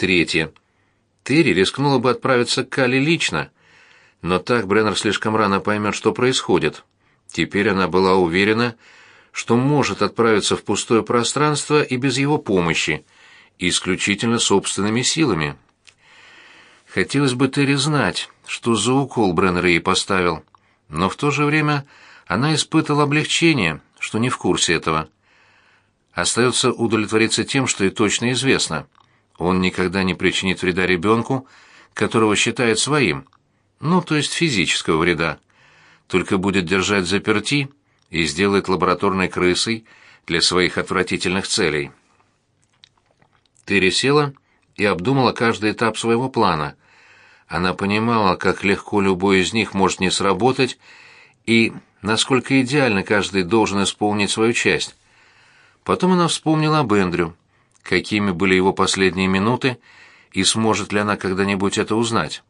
Третье. Терри рискнула бы отправиться к Кали лично, но так Бреннер слишком рано поймет, что происходит. Теперь она была уверена, что может отправиться в пустое пространство и без его помощи, исключительно собственными силами. Хотелось бы Терри знать, что за укол Бреннер ей поставил, но в то же время она испытывала облегчение, что не в курсе этого. Остается удовлетвориться тем, что и точно известно. Он никогда не причинит вреда ребенку, которого считает своим, ну, то есть физического вреда, только будет держать заперти и сделает лабораторной крысой для своих отвратительных целей. Терри села и обдумала каждый этап своего плана. Она понимала, как легко любой из них может не сработать, и насколько идеально каждый должен исполнить свою часть. Потом она вспомнила об Эндрю, какими были его последние минуты, и сможет ли она когда-нибудь это узнать.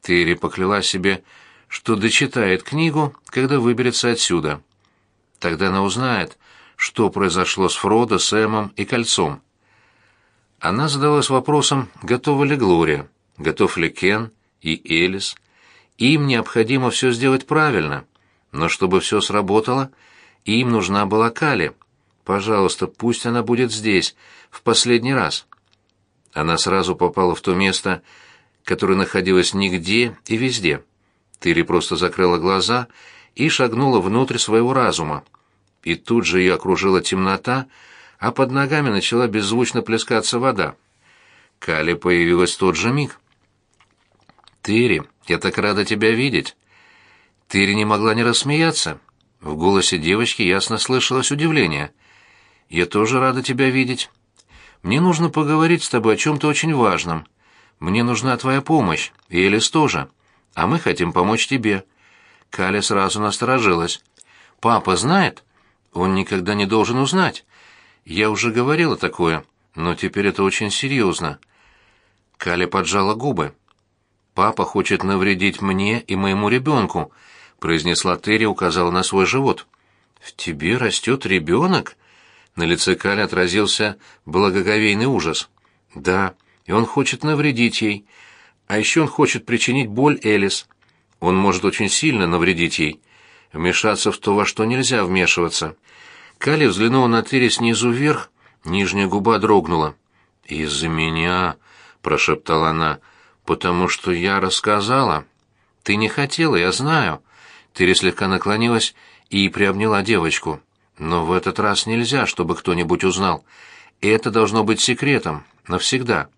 Терри покляла себе, что дочитает книгу, когда выберется отсюда. Тогда она узнает, что произошло с Фродо, Сэмом и Кольцом. Она задалась вопросом, готова ли Глория, готов ли Кен и Элис. Им необходимо все сделать правильно, но чтобы все сработало, им нужна была Кали. Пожалуйста, пусть она будет здесь, в последний раз. Она сразу попала в то место, которое находилось нигде и везде. Тыри просто закрыла глаза и шагнула внутрь своего разума. И тут же ее окружила темнота, а под ногами начала беззвучно плескаться вода. Кали появилась в тот же миг. «Тыри, я так рада тебя видеть!» Тыри не могла не рассмеяться. В голосе девочки ясно слышалось удивление. «Я тоже рада тебя видеть. Мне нужно поговорить с тобой о чем-то очень важном. Мне нужна твоя помощь, и Элис тоже. А мы хотим помочь тебе». Каля сразу насторожилась. «Папа знает?» «Он никогда не должен узнать. Я уже говорила такое, но теперь это очень серьезно». Каля поджала губы. «Папа хочет навредить мне и моему ребенку», — произнесла Терри указала на свой живот. «В тебе растет ребенок?» На лице Кали отразился благоговейный ужас. «Да, и он хочет навредить ей. А еще он хочет причинить боль Элис. Он может очень сильно навредить ей. Вмешаться в то, во что нельзя вмешиваться. Кали взглянула на Терри снизу вверх, нижняя губа дрогнула. «Из-за меня», — прошептала она, — «потому что я рассказала». «Ты не хотела, я знаю». Терри слегка наклонилась и приобняла девочку. «Но в этот раз нельзя, чтобы кто-нибудь узнал. Это должно быть секретом, навсегда».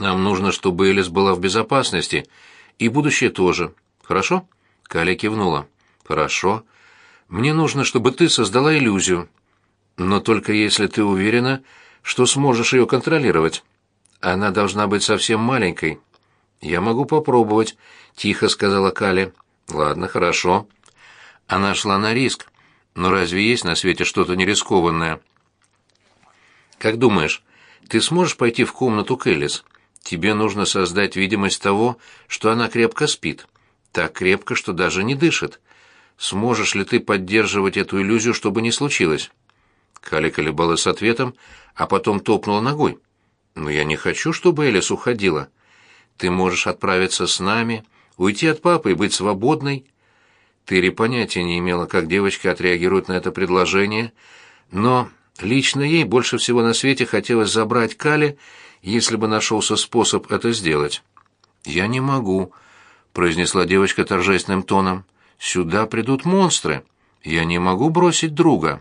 Нам нужно, чтобы Элис была в безопасности, и будущее тоже. Хорошо?» Каля кивнула. «Хорошо. Мне нужно, чтобы ты создала иллюзию. Но только если ты уверена, что сможешь ее контролировать. Она должна быть совсем маленькой». «Я могу попробовать», — тихо сказала Кали. «Ладно, хорошо». Она шла на риск. Но разве есть на свете что-то нерискованное? «Как думаешь, ты сможешь пойти в комнату к Элис?» Тебе нужно создать видимость того, что она крепко спит. Так крепко, что даже не дышит. Сможешь ли ты поддерживать эту иллюзию, чтобы не случилось?» Кали колебалась с ответом, а потом топнула ногой. «Но я не хочу, чтобы Элис уходила. Ты можешь отправиться с нами, уйти от папы и быть свободной». Тыри понятия не имела, как девочка отреагирует на это предложение, но лично ей больше всего на свете хотелось забрать Кали если бы нашелся способ это сделать. «Я не могу», — произнесла девочка торжественным тоном. «Сюда придут монстры. Я не могу бросить друга».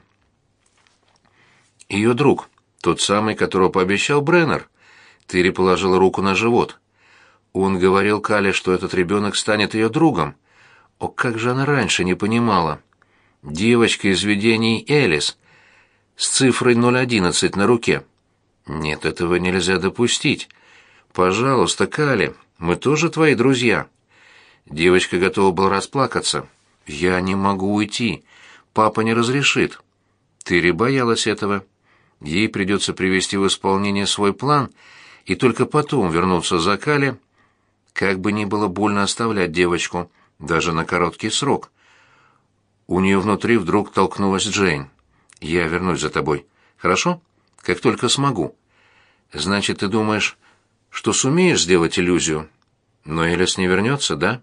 Ее друг, тот самый, которого пообещал Бреннер. Тыри положила руку на живот. Он говорил Кале, что этот ребенок станет ее другом. О, как же она раньше не понимала. Девочка из видений Элис с цифрой 011 на руке. Нет, этого нельзя допустить. Пожалуйста, Кали, мы тоже твои друзья. Девочка готова была расплакаться. Я не могу уйти. Папа не разрешит. Тыри боялась этого. Ей придется привести в исполнение свой план и только потом вернуться за Кали. Как бы ни было больно оставлять девочку, даже на короткий срок. У нее внутри вдруг толкнулась Джейн. «Я вернусь за тобой. Хорошо? Как только смогу. Значит, ты думаешь, что сумеешь сделать иллюзию. Но Элис не вернется, да?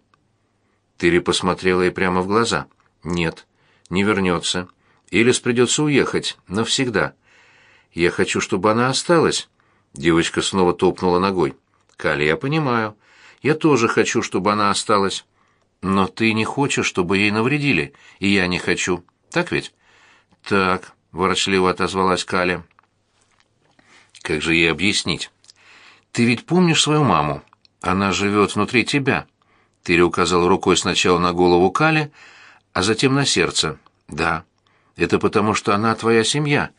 Тыри посмотрела ей прямо в глаза. Нет, не вернется. Элис придется уехать навсегда. Я хочу, чтобы она осталась. Девочка снова топнула ногой. Кали, я понимаю. Я тоже хочу, чтобы она осталась. Но ты не хочешь, чтобы ей навредили, и я не хочу. Так ведь? Так, ворочливо отозвалась Кали. Как же ей объяснить? Ты ведь помнишь свою маму? Она живет внутри тебя. Тыри указал рукой сначала на голову Кали, а затем на сердце. Да. Это потому, что она твоя семья.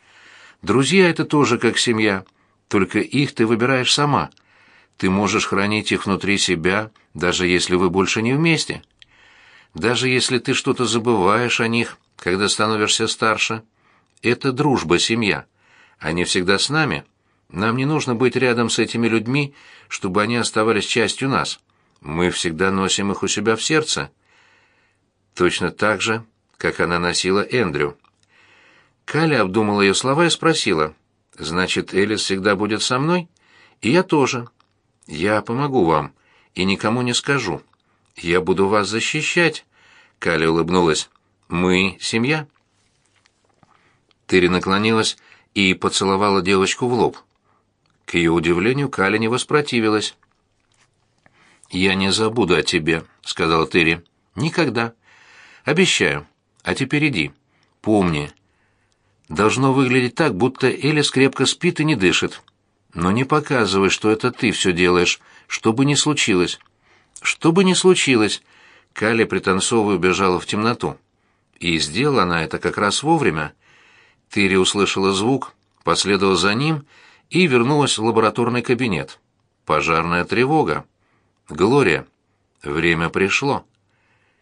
Друзья — это тоже как семья, только их ты выбираешь сама. Ты можешь хранить их внутри себя, даже если вы больше не вместе. Даже если ты что-то забываешь о них, когда становишься старше. Это дружба, семья. Они всегда с нами. Нам не нужно быть рядом с этими людьми, чтобы они оставались частью нас. Мы всегда носим их у себя в сердце. Точно так же, как она носила Эндрю. Каля обдумала ее слова и спросила, «Значит, Элис всегда будет со мной?» «И я тоже. Я помогу вам и никому не скажу. Я буду вас защищать», — Каля улыбнулась. «Мы — семья». Тыри наклонилась и поцеловала девочку в лоб. К ее удивлению, Каля не воспротивилась. «Я не забуду о тебе», — сказала Терри. «Никогда. Обещаю. А теперь иди. Помни. Должно выглядеть так, будто Элис крепко спит и не дышит. Но не показывай, что это ты все делаешь, что бы ни случилось. Что бы ни случилось, Каля, пританцовывая, убежала в темноту. И сделала она это как раз вовремя. Терри услышала звук, последовала за ним и вернулась в лабораторный кабинет. Пожарная тревога. Глория. Время пришло.